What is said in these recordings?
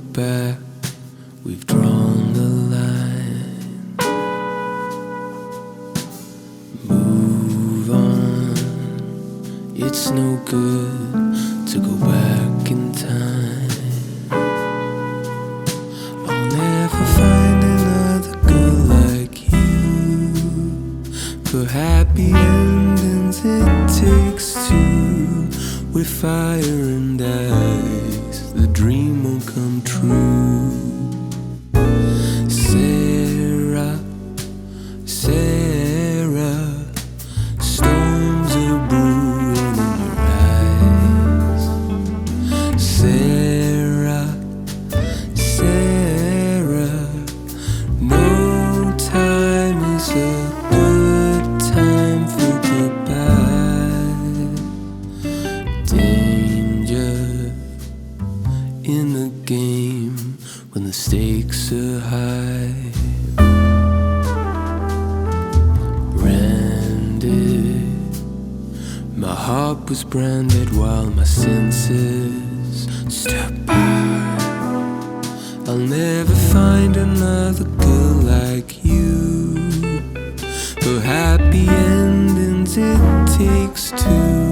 back, we've drawn the line. Move on, it's no good to go back in time. I'll never find another girl like you. For happy endings, it takes two. With fire and ice, the dream won't come the game when the stakes are high. Branded, my heart was branded while my senses stood by. I'll never find another girl like you. For happy endings, it takes two.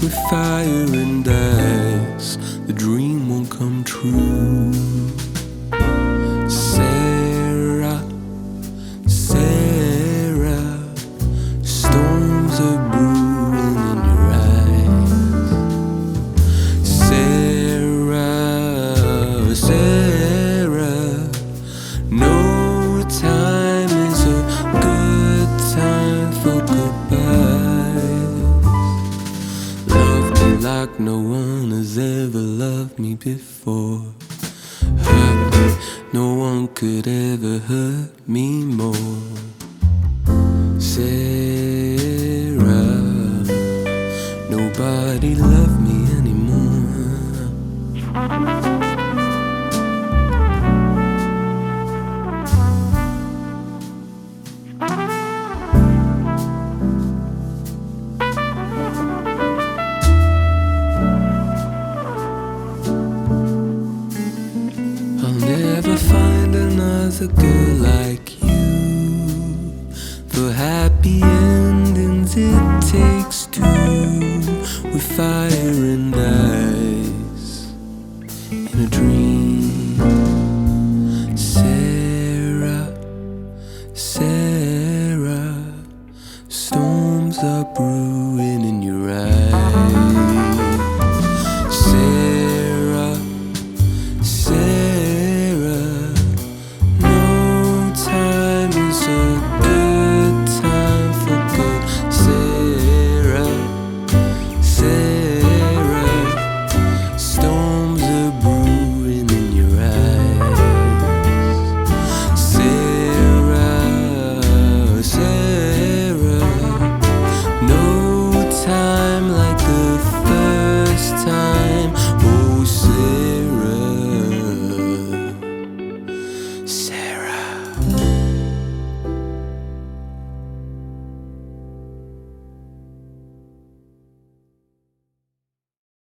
With fire and ice, the dream true. Sara, Sara, storms are brewing in your eyes. Sara, Sara, no time is a good time for goodbye. Like no one has ever loved me before. Hurt no one could ever hurt me more. Sara, nobody loved me anymore. a girl like you. For happy endings, it takes two. With fire and ice in a dream.